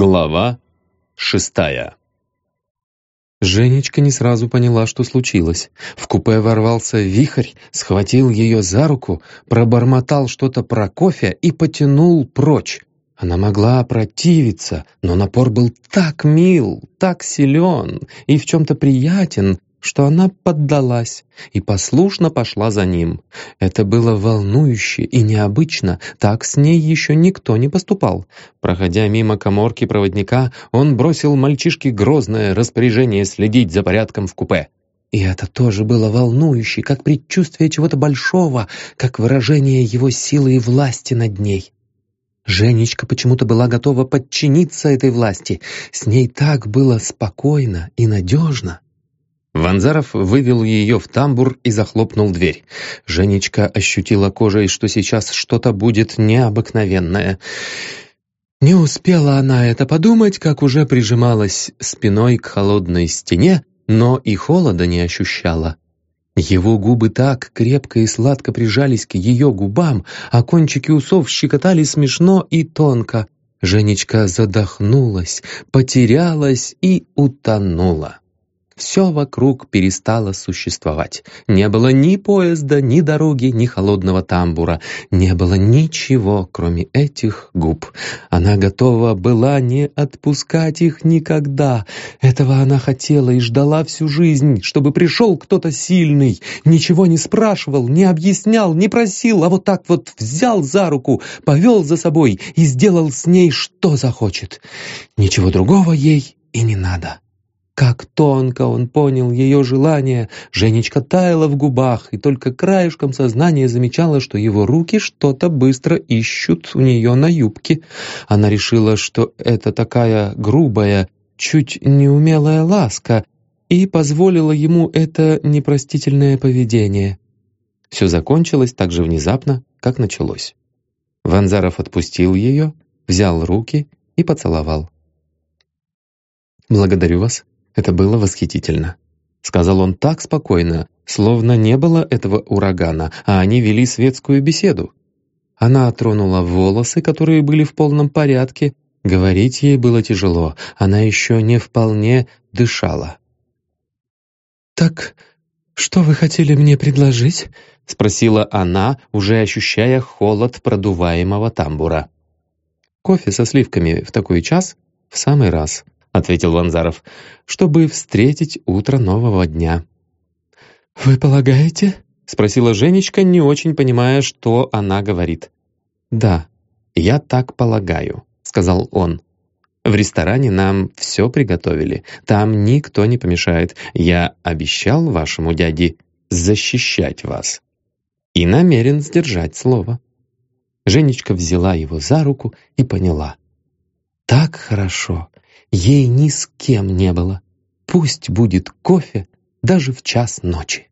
Глава шестая Женечка не сразу поняла, что случилось. В купе ворвался вихрь, схватил ее за руку, пробормотал что-то про кофе и потянул прочь. Она могла противиться, но напор был так мил, так силен и в чем-то приятен, что она поддалась и послушно пошла за ним. Это было волнующе и необычно, так с ней еще никто не поступал. Проходя мимо коморки проводника, он бросил мальчишке грозное распоряжение следить за порядком в купе. И это тоже было волнующе, как предчувствие чего-то большого, как выражение его силы и власти над ней. Женечка почему-то была готова подчиниться этой власти. С ней так было спокойно и надежно. Ванзаров вывел ее в тамбур и захлопнул дверь. Женечка ощутила кожей, что сейчас что-то будет необыкновенное. Не успела она это подумать, как уже прижималась спиной к холодной стене, но и холода не ощущала. Его губы так крепко и сладко прижались к ее губам, а кончики усов щекотали смешно и тонко. Женечка задохнулась, потерялась и утонула. Все вокруг перестало существовать. Не было ни поезда, ни дороги, ни холодного тамбура. Не было ничего, кроме этих губ. Она готова была не отпускать их никогда. Этого она хотела и ждала всю жизнь, чтобы пришел кто-то сильный. Ничего не спрашивал, не объяснял, не просил, а вот так вот взял за руку, повел за собой и сделал с ней, что захочет. Ничего другого ей и не надо. Как тонко он понял ее желание. Женечка таяла в губах, и только краешком сознания замечала, что его руки что-то быстро ищут у нее на юбке. Она решила, что это такая грубая, чуть неумелая ласка, и позволила ему это непростительное поведение. Все закончилось так же внезапно, как началось. Ванзаров отпустил ее, взял руки и поцеловал. «Благодарю вас», это было восхитительно. Сказал он так спокойно, словно не было этого урагана, а они вели светскую беседу. Она тронула волосы, которые были в полном порядке. Говорить ей было тяжело, она еще не вполне дышала. «Так что вы хотели мне предложить?» — спросила она, уже ощущая холод продуваемого тамбура. «Кофе со сливками в такой час в самый раз», — ответил Ванзаров, «чтобы встретить утро нового дня». «Вы полагаете?» — спросила Женечка, не очень понимая, что она говорит. «Да, я так полагаю», — сказал он. «В ресторане нам все приготовили. Там никто не помешает. Я обещал вашему дяде защищать вас. И намерен сдержать слово». Женечка взяла его за руку и поняла. «Так хорошо, Ей ни с кем не было. Пусть будет кофе даже в час ночи.